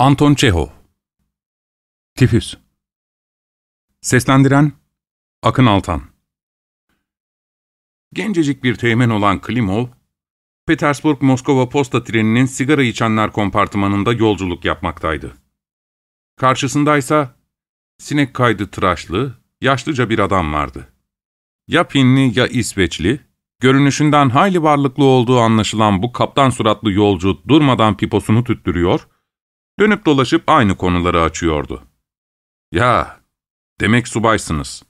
Anton Çehov Tifüs Seslendiren Akın Altan Gencecik bir teğmen olan Klimov, Petersburg-Moskova posta treninin sigara içenler kompartımanında yolculuk yapmaktaydı. Karşısındaysa sinek kaydı tıraşlı, yaşlıca bir adam vardı. Ya Finli ya İsveçli, görünüşünden hayli varlıklı olduğu anlaşılan bu kaptan suratlı yolcu durmadan piposunu tüttürüyor, dönüp dolaşıp aynı konuları açıyordu. ''Ya, demek subaysınız.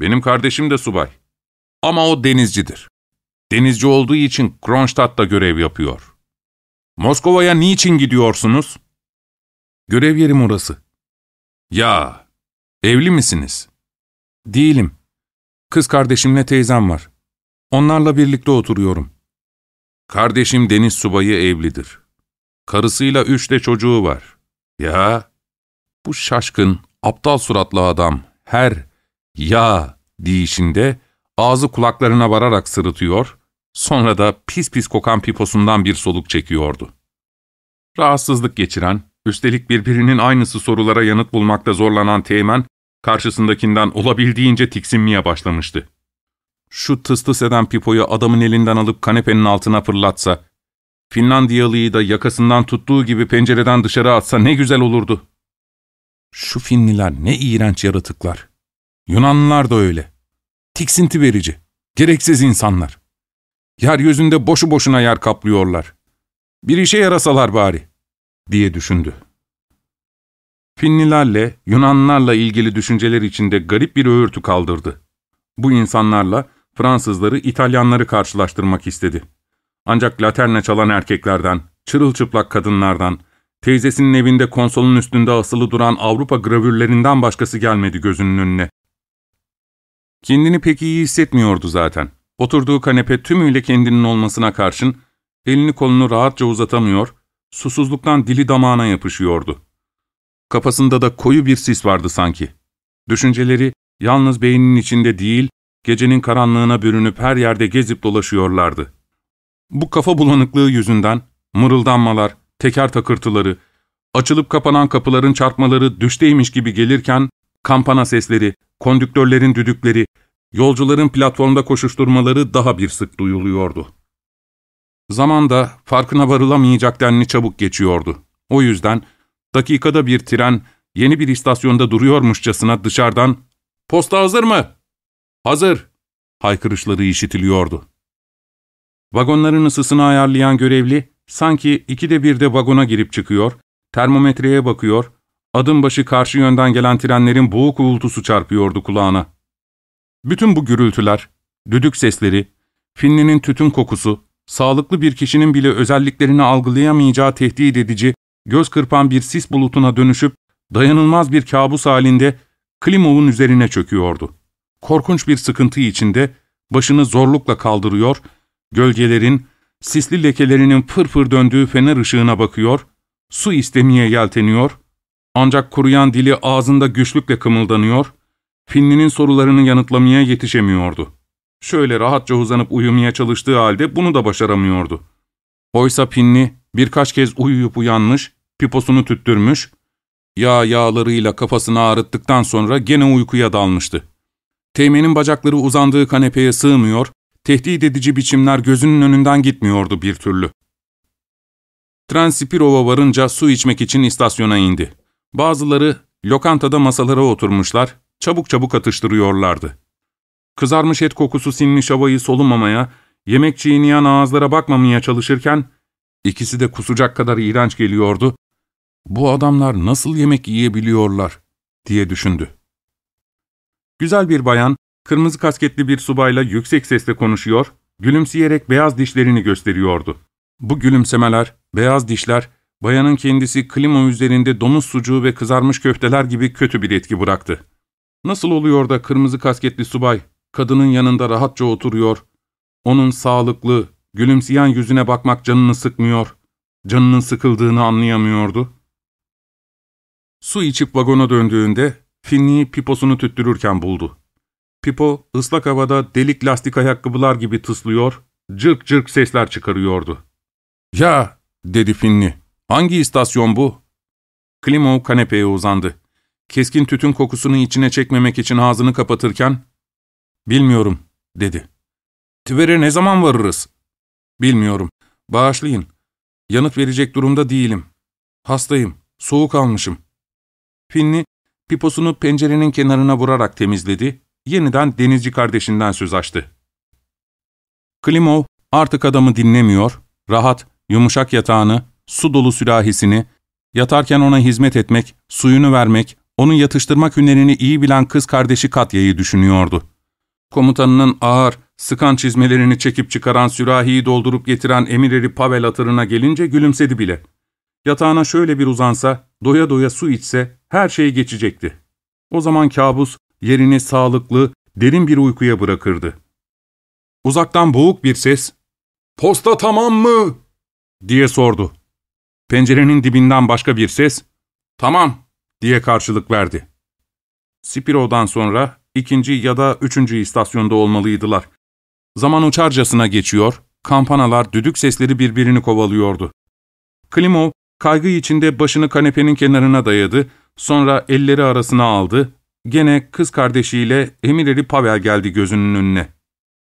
Benim kardeşim de subay. Ama o denizcidir. Denizci olduğu için Kronstadt'ta görev yapıyor. Moskova'ya niçin gidiyorsunuz?'' ''Görev yerim orası.'' ''Ya, evli misiniz?'' ''Değilim. Kız kardeşimle teyzem var. Onlarla birlikte oturuyorum.'' ''Kardeşim deniz subayı evlidir. Karısıyla üç de çocuğu var. Ya, bu şaşkın, aptal suratlı adam her ya deyişinde ağzı kulaklarına vararak sırıtıyor, sonra da pis pis kokan piposundan bir soluk çekiyordu. Rahatsızlık geçiren, üstelik birbirinin aynısı sorulara yanıt bulmakta zorlanan Teğmen, karşısındakinden olabildiğince tiksinmeye başlamıştı. Şu tıs tıs eden pipoyu adamın elinden alıp kanepenin altına fırlatsa, Finlandiyalıyı da yakasından tuttuğu gibi pencereden dışarı atsa ne güzel olurdu. Şu Finliler ne iğrenç yaratıklar. Yunanlılar da öyle. Tiksinti verici, gereksiz insanlar. Yeryüzünde boşu boşuna yer kaplıyorlar. Bir işe yarasalar bari, diye düşündü. Finlilerle, Yunanlılarla ilgili düşünceler içinde garip bir öğürtü kaldırdı. Bu insanlarla Fransızları, İtalyanları karşılaştırmak istedi. Ancak laterne çalan erkeklerden, çırılçıplak kadınlardan, teyzesinin evinde konsolun üstünde asılı duran Avrupa gravürlerinden başkası gelmedi gözünün önüne. Kendini pek iyi hissetmiyordu zaten. Oturduğu kanepe tümüyle kendinin olmasına karşın, elini kolunu rahatça uzatamıyor, susuzluktan dili damağına yapışıyordu. Kafasında da koyu bir sis vardı sanki. Düşünceleri yalnız beyninin içinde değil, gecenin karanlığına bürünüp her yerde gezip dolaşıyorlardı. Bu kafa bulanıklığı yüzünden mırıldanmalar, teker takırtıları, açılıp kapanan kapıların çarpmaları düşteymiş gibi gelirken kampana sesleri, kondüktörlerin düdükleri, yolcuların platformda koşuşturmaları daha bir sık duyuluyordu. Zaman da farkına varılamayacak denli çabuk geçiyordu. O yüzden dakikada bir tren yeni bir istasyonda duruyormuşçasına dışarıdan ''Posta hazır mı?'' ''Hazır!'' haykırışları işitiliyordu. Vagonların ısısını ayarlayan görevli, sanki ikide bir de vagona girip çıkıyor, termometreye bakıyor, adım başı karşı yönden gelen trenlerin boğuk uğultusu çarpıyordu kulağına. Bütün bu gürültüler, düdük sesleri, Finli'nin tütün kokusu, sağlıklı bir kişinin bile özelliklerini algılayamayacağı tehdit edici, göz kırpan bir sis bulutuna dönüşüp, dayanılmaz bir kabus halinde Klimov'un üzerine çöküyordu. Korkunç bir sıkıntı içinde, başını zorlukla kaldırıyor Gölgelerin, sisli lekelerinin fırfır döndüğü fener ışığına bakıyor, su istemeye yelteniyor, ancak kuruyan dili ağzında güçlükle kımıldanıyor, Finli'nin sorularını yanıtlamaya yetişemiyordu. Şöyle rahatça uzanıp uyumaya çalıştığı halde bunu da başaramıyordu. Oysa Finli birkaç kez uyuyup uyanmış, piposunu tüttürmüş, yağ yağlarıyla kafasını ağrıttıktan sonra gene uykuya dalmıştı. Teğmenin bacakları uzandığı kanepeye sığmıyor, tehdit edici biçimler gözünün önünden gitmiyordu bir türlü. Tren Spirov'a varınca su içmek için istasyona indi. Bazıları lokantada masalara oturmuşlar, çabuk çabuk atıştırıyorlardı. Kızarmış et kokusu sinmiş havayı solumamaya, yemek çiğneyen ağızlara bakmamaya çalışırken, ikisi de kusacak kadar iğrenç geliyordu. Bu adamlar nasıl yemek yiyebiliyorlar, diye düşündü. Güzel bir bayan, Kırmızı kasketli bir subayla yüksek sesle konuşuyor, gülümseyerek beyaz dişlerini gösteriyordu. Bu gülümsemeler, beyaz dişler, bayanın kendisi klima üzerinde domuz sucuğu ve kızarmış köfteler gibi kötü bir etki bıraktı. Nasıl oluyor da kırmızı kasketli subay, kadının yanında rahatça oturuyor, onun sağlıklı, gülümseyen yüzüne bakmak canını sıkmıyor, canının sıkıldığını anlayamıyordu. Su içip vagona döndüğünde, Finli'yi piposunu tüttürürken buldu. Pipo, ıslak havada delik lastik ayakkabılar gibi tıslıyor, cırk cırk sesler çıkarıyordu. ''Ya!'' dedi Finli. ''Hangi istasyon bu?'' Klimov kanepeye uzandı. Keskin tütün kokusunu içine çekmemek için ağzını kapatırken, ''Bilmiyorum.'' dedi. ''Tver'e ne zaman varırız?'' ''Bilmiyorum. Bağışlayın. Yanıt verecek durumda değilim. Hastayım. Soğuk almışım.'' Finli, piposunu pencerenin kenarına vurarak temizledi, yeniden denizci kardeşinden söz açtı. Klimov artık adamı dinlemiyor, rahat, yumuşak yatağını, su dolu sürahisini, yatarken ona hizmet etmek, suyunu vermek, onu yatıştırmak hünerini iyi bilen kız kardeşi Katya'yı düşünüyordu. Komutanının ağır, sıkan çizmelerini çekip çıkaran sürahiyi doldurup getiren emireri Pavel atırına gelince gülümsedi bile. Yatağına şöyle bir uzansa, doya doya su içse her şey geçecekti. O zaman kabus yerini sağlıklı, derin bir uykuya bırakırdı. Uzaktan boğuk bir ses, ''Posta tamam mı?'' diye sordu. Pencerenin dibinden başka bir ses, ''Tamam'' diye karşılık verdi. Spiro'dan sonra ikinci ya da üçüncü istasyonda olmalıydılar. Zaman uçarcasına geçiyor, kampanalar, düdük sesleri birbirini kovalıyordu. Klimov, kaygı içinde başını kanepenin kenarına dayadı, sonra elleri arasına aldı, gene kız kardeşiyle Emireri Pavel geldi gözünün önüne.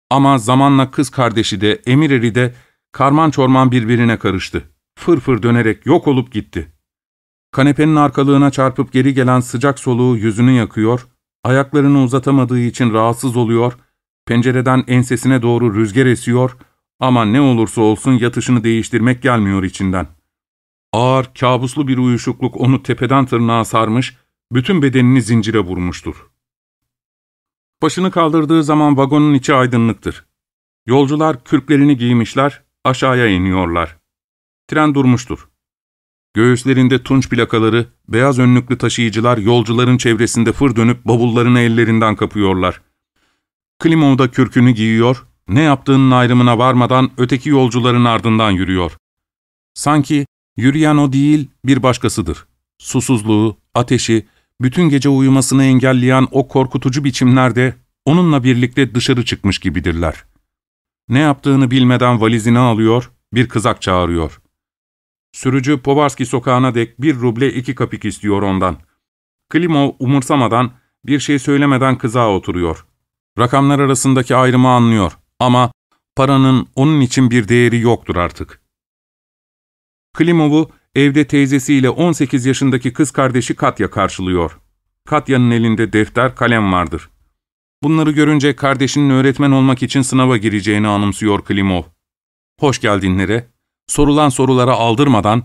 Ama zamanla kız kardeşi de Emireri de karman çorman birbirine karıştı. Fırfır dönerek yok olup gitti. Kanepenin arkalığına çarpıp geri gelen sıcak soluğu yüzünü yakıyor, ayaklarını uzatamadığı için rahatsız oluyor, pencereden ensesine doğru rüzgar esiyor ama ne olursa olsun yatışını değiştirmek gelmiyor içinden. Ağır, kabuslu bir uyuşukluk onu tepeden tırnağa sarmış, bütün bedenini zincire vurmuştur. Başını kaldırdığı zaman vagonun içi aydınlıktır. Yolcular kürklerini giymişler, aşağıya iniyorlar. Tren durmuştur. Göğüslerinde tunç plakaları, beyaz önlüklü taşıyıcılar yolcuların çevresinde fır dönüp bavullarını ellerinden kapıyorlar. Klimov da kürkünü giyiyor, ne yaptığının ayrımına varmadan öteki yolcuların ardından yürüyor. Sanki yürüyen o değil bir başkasıdır. Susuzluğu, ateşi, bütün gece uyumasını engelleyen o korkutucu biçimlerde onunla birlikte dışarı çıkmış gibidirler. Ne yaptığını bilmeden valizini alıyor, bir kızak çağırıyor. Sürücü Povarski sokağına dek bir ruble iki kapik istiyor ondan. Klimov umursamadan, bir şey söylemeden kızağa oturuyor. Rakamlar arasındaki ayrımı anlıyor ama paranın onun için bir değeri yoktur artık. Klimov'u evde teyzesiyle 18 yaşındaki kız kardeşi Katya karşılıyor. Katya'nın elinde defter, kalem vardır. Bunları görünce kardeşinin öğretmen olmak için sınava gireceğini anımsıyor Klimov. Hoş geldinlere, sorulan sorulara aldırmadan,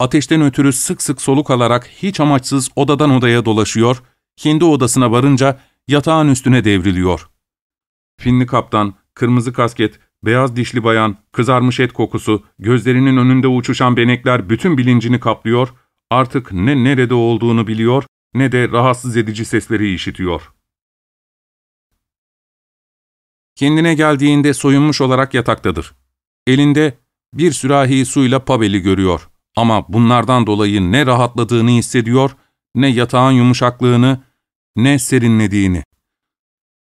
ateşten ötürü sık sık soluk alarak hiç amaçsız odadan odaya dolaşıyor, kendi odasına varınca yatağın üstüne devriliyor. Finli kaptan, kırmızı kasket, beyaz dişli bayan, kızarmış et kokusu, gözlerinin önünde uçuşan benekler bütün bilincini kaplıyor, artık ne nerede olduğunu biliyor, ne de rahatsız edici sesleri işitiyor. Kendine geldiğinde soyunmuş olarak yataktadır. Elinde bir sürahi suyla Pavel'i görüyor ama bunlardan dolayı ne rahatladığını hissediyor, ne yatağın yumuşaklığını, ne serinlediğini.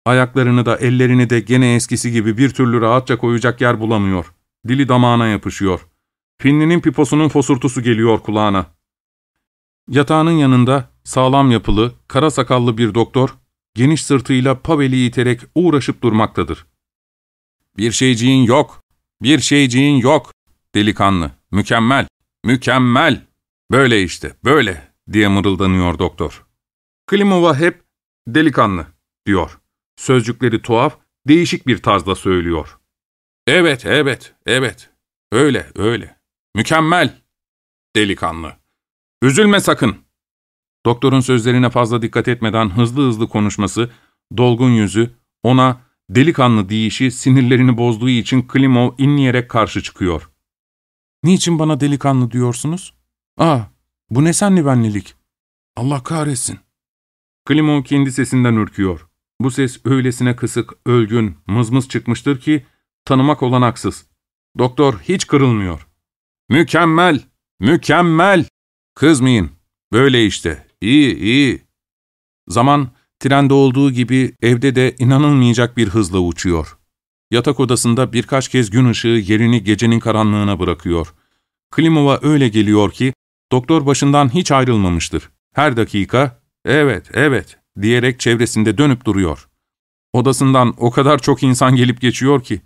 Ayaklarını da ellerini de gene eskisi gibi bir türlü rahatça koyacak yer bulamıyor. Dili damağına yapışıyor. Finlinin piposunun fosurtusu geliyor kulağına. Yatağının yanında sağlam yapılı, kara sakallı bir doktor, geniş sırtıyla Pavel'i iterek uğraşıp durmaktadır. ''Bir şeyciğin yok, bir şeyciğin yok, delikanlı, mükemmel, mükemmel, böyle işte, böyle.'' diye mırıldanıyor doktor. Klimova hep delikanlı diyor. Sözcükleri tuhaf, değişik bir tarzda söylüyor. Evet, evet, evet. Öyle, öyle. Mükemmel. Delikanlı. Üzülme sakın. Doktorun sözlerine fazla dikkat etmeden hızlı hızlı konuşması, dolgun yüzü, ona delikanlı deyişi sinirlerini bozduğu için Klimov inleyerek karşı çıkıyor. ''Niçin bana delikanlı diyorsunuz? Aa, bu ne senli benlilik? Allah kahretsin.'' Klimov kendi sesinden ürküyor. Bu ses öylesine kısık, ölgün, mızmız çıkmıştır ki tanımak olanaksız. Doktor hiç kırılmıyor. Mükemmel, mükemmel. Kızmayın. Böyle işte. İyi, iyi. Zaman trende olduğu gibi evde de inanılmayacak bir hızla uçuyor. Yatak odasında birkaç kez gün ışığı yerini gecenin karanlığına bırakıyor. Klimova öyle geliyor ki Doktor başından hiç ayrılmamıştır. Her dakika, evet, evet diyerek çevresinde dönüp duruyor. Odasından o kadar çok insan gelip geçiyor ki.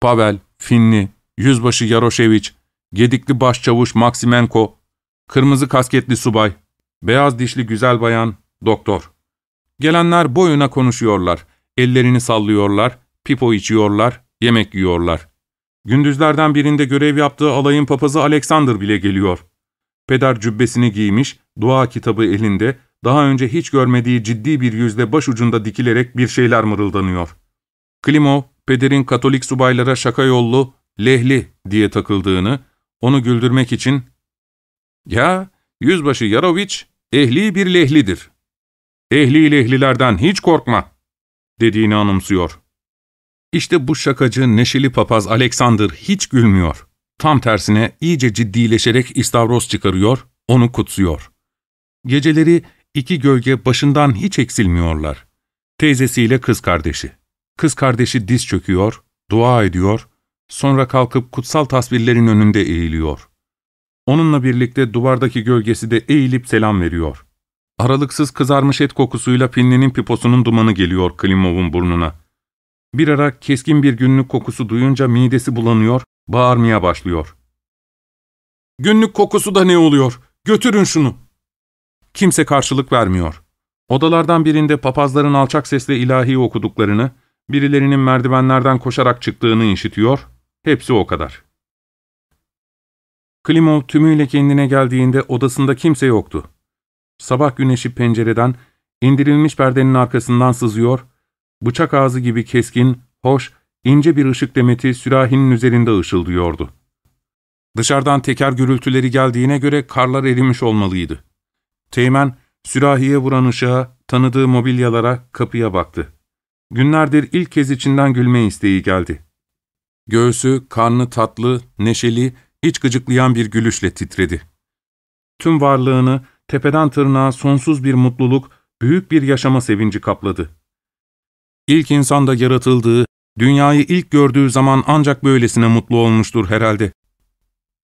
Pavel, Finli, Yüzbaşı Yaroşeviç, Gedikli Başçavuş Maksimenko, Kırmızı kasketli subay, beyaz dişli güzel bayan, doktor. Gelenler boyuna konuşuyorlar, ellerini sallıyorlar, pipo içiyorlar, yemek yiyorlar. Gündüzlerden birinde görev yaptığı alayın papazı Alexander bile geliyor. Peder cübbesini giymiş, dua kitabı elinde, daha önce hiç görmediği ciddi bir yüzle başucunda dikilerek bir şeyler mırıldanıyor. Klimov, pederin Katolik subaylara şaka yollu, lehli diye takıldığını, onu güldürmek için ''Ya, yüzbaşı Yaroviç, ehli bir lehlidir. Ehli lehlilerden hiç korkma.'' dediğini anımsıyor. İşte bu şakacı, neşeli papaz Alexander hiç gülmüyor. Tam tersine iyice ciddileşerek istavroz çıkarıyor, onu kutsuyor. Geceleri iki gölge başından hiç eksilmiyorlar. Teyzesiyle kız kardeşi. Kız kardeşi diz çöküyor, dua ediyor, sonra kalkıp kutsal tasvirlerin önünde eğiliyor. Onunla birlikte duvardaki gölgesi de eğilip selam veriyor. Aralıksız kızarmış et kokusuyla pinlinin piposunun dumanı geliyor Klimov'un burnuna. Bir ara keskin bir günlük kokusu duyunca midesi bulanıyor, bağırmaya başlıyor. ''Günlük kokusu da ne oluyor? Götürün şunu!'' Kimse karşılık vermiyor. Odalardan birinde papazların alçak sesle ilahi okuduklarını, birilerinin merdivenlerden koşarak çıktığını işitiyor, hepsi o kadar. Klimov tümüyle kendine geldiğinde odasında kimse yoktu. Sabah güneşi pencereden, indirilmiş perdenin arkasından sızıyor, bıçak ağzı gibi keskin, hoş, ince bir ışık demeti sürahinin üzerinde ışıldıyordu. Dışarıdan teker gürültüleri geldiğine göre karlar erimiş olmalıydı. Teğmen, sürahiye vuran ışığa, tanıdığı mobilyalara, kapıya baktı. Günlerdir ilk kez içinden gülme isteği geldi. Göğsü, karnı tatlı, neşeli, iç gıcıklayan bir gülüşle titredi. Tüm varlığını, tepeden tırnağa sonsuz bir mutluluk, büyük bir yaşama sevinci kapladı. İlk insanda yaratıldığı, dünyayı ilk gördüğü zaman ancak böylesine mutlu olmuştur herhalde.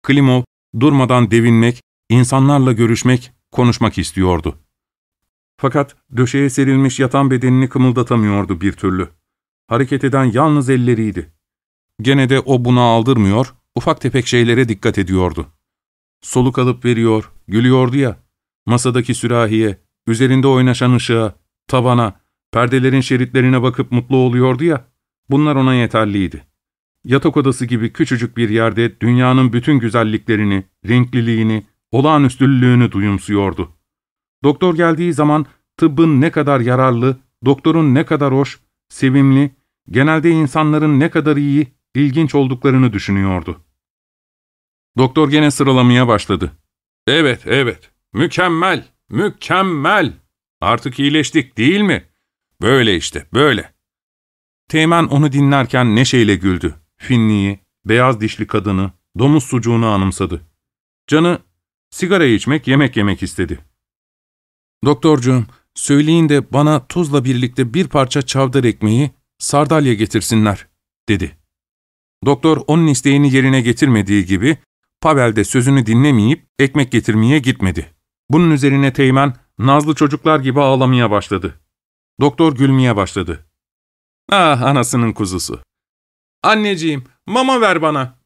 Klimov, durmadan devinmek, insanlarla görüşmek, konuşmak istiyordu. Fakat döşeye serilmiş yatan bedenini kımıldatamıyordu bir türlü. Hareket eden yalnız elleriydi. Gene de o buna aldırmıyor, ufak tefek şeylere dikkat ediyordu. Soluk alıp veriyor, gülüyordu ya, masadaki sürahiye, üzerinde oynaşan ışığa, tavana, perdelerin şeritlerine bakıp mutlu oluyordu ya, bunlar ona yeterliydi. Yatak odası gibi küçücük bir yerde dünyanın bütün güzelliklerini, renkliliğini, olağanüstülüğünü duyumsuyordu. Doktor geldiği zaman tıbbın ne kadar yararlı, doktorun ne kadar hoş, sevimli, genelde insanların ne kadar iyi, ilginç olduklarını düşünüyordu. Doktor gene sıralamaya başladı. Evet, evet, mükemmel, mükemmel. Artık iyileştik değil mi? Böyle işte, böyle. Teğmen onu dinlerken neşeyle güldü. Finliği, beyaz dişli kadını, domuz sucuğunu anımsadı. Canı sigara içmek, yemek yemek istedi. Doktorcuğum, söyleyin de bana tuzla birlikte bir parça çavdar ekmeği, sardalya getirsinler, dedi. Doktor onun isteğini yerine getirmediği gibi, Pavel de sözünü dinlemeyip ekmek getirmeye gitmedi. Bunun üzerine Teğmen, nazlı çocuklar gibi ağlamaya başladı. Doktor gülmeye başladı. Ah anasının kuzusu. Anneciğim, mama ver bana.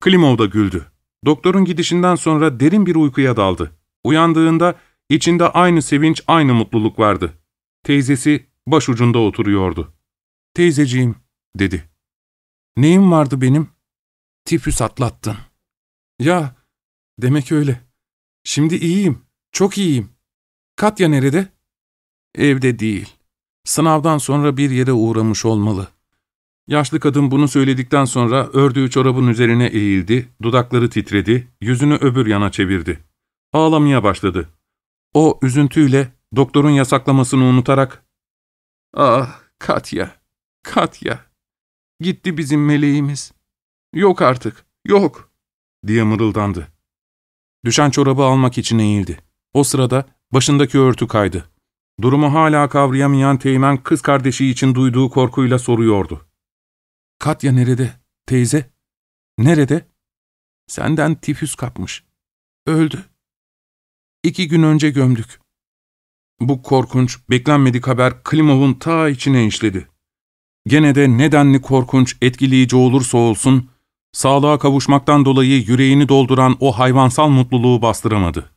Klimov da güldü. Doktorun gidişinden sonra derin bir uykuya daldı. Uyandığında içinde aynı sevinç, aynı mutluluk vardı. Teyzesi başucunda oturuyordu. ''Teyzeciğim'' dedi. ''Neyim vardı benim?'' ''Tifüs atlattın.'' ''Ya, demek öyle. Şimdi iyiyim, çok iyiyim. Katya nerede?'' ''Evde değil. Sınavdan sonra bir yere uğramış olmalı.'' Yaşlı kadın bunu söyledikten sonra ördüğü çorabın üzerine eğildi, dudakları titredi, yüzünü öbür yana çevirdi. Ağlamaya başladı. O üzüntüyle doktorun yasaklamasını unutarak ''Ah Katya, Katya, gitti bizim meleğimiz. Yok artık, yok.'' diye mırıldandı. Düşen çorabı almak için eğildi. O sırada başındaki örtü kaydı. Durumu hala kavrayamayan Teğmen kız kardeşi için duyduğu korkuyla soruyordu. Katya nerede, teyze? Nerede? Senden tifüs kapmış. Öldü. İki gün önce gömdük. Bu korkunç, beklenmedik haber Klimov'un ta içine işledi. Gene de nedenli korkunç, etkileyici olursa olsun, sağlığa kavuşmaktan dolayı yüreğini dolduran o hayvansal mutluluğu bastıramadı.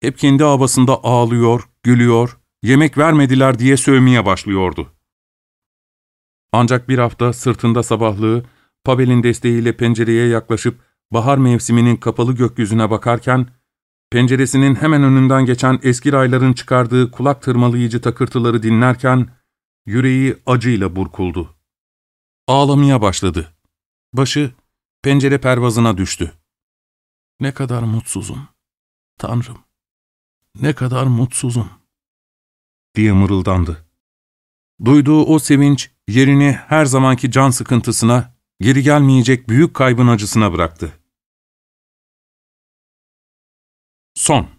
Hep kendi abasında ağlıyor, gülüyor, yemek vermediler diye sövmeye başlıyordu. Ancak bir hafta sırtında sabahlığı, Pavel'in desteğiyle pencereye yaklaşıp bahar mevsiminin kapalı gökyüzüne bakarken, penceresinin hemen önünden geçen eski rayların çıkardığı kulak tırmalayıcı takırtıları dinlerken, yüreği acıyla burkuldu. Ağlamaya başladı. Başı pencere pervazına düştü. Ne kadar mutsuzum. Tanrım, ne kadar mutsuzum. Diye mırıldandı. Duyduğu o sevinç yerini her zamanki can sıkıntısına, geri gelmeyecek büyük kaybın acısına bıraktı. Son